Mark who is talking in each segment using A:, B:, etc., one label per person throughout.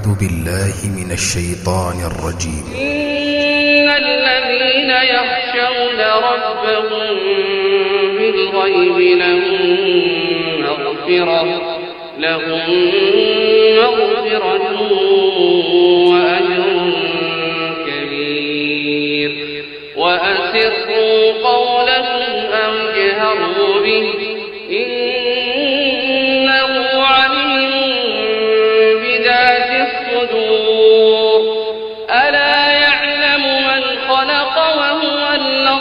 A: أعوذ بالله من الشيطان الرجيم.
B: إن الذين يخشون ربهم بالغيب لهم مغفرة لهم مغفرة وأجر كبير. وأسروا قولكم أو جهروا به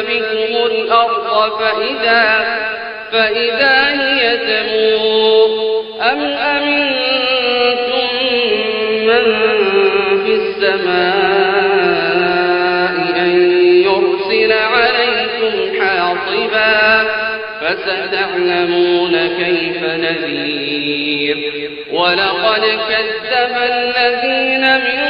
B: بكم الأرض فإذا, فإذا هي تمور أم أمنتم من في السماء فستعلمون كيف نذير ولقد كذب الذين من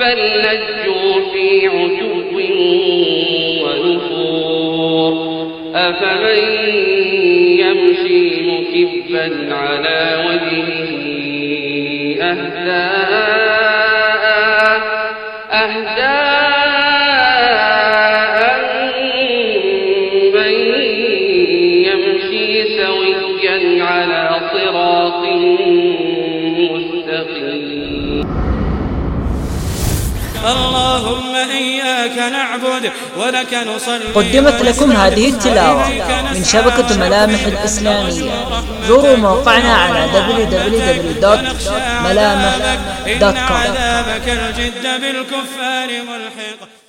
B: بل لجوا في عتو ونفور. أفمن يمشي مكبا على وجهه أهدى أهداء من يمشي سويا على صراط
C: اللهم إياك نعبد ولك نصلي
D: قدمت لكم هذه التلاوة من شبكة ملامح الإسلامية. زوروا موقعنا على www.ملامح.com
C: عذابك الجد بالكفار ملحق.